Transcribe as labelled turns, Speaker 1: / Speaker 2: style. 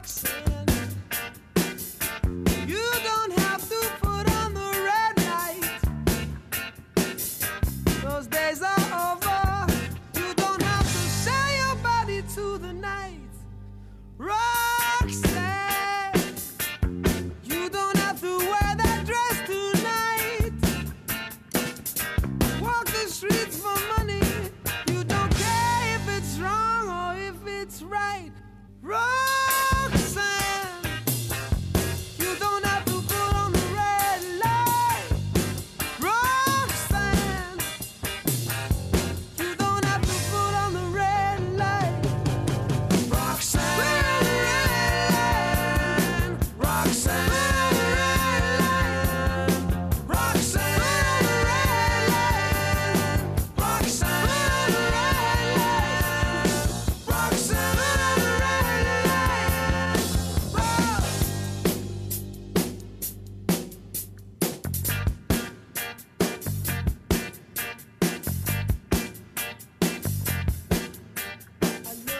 Speaker 1: box.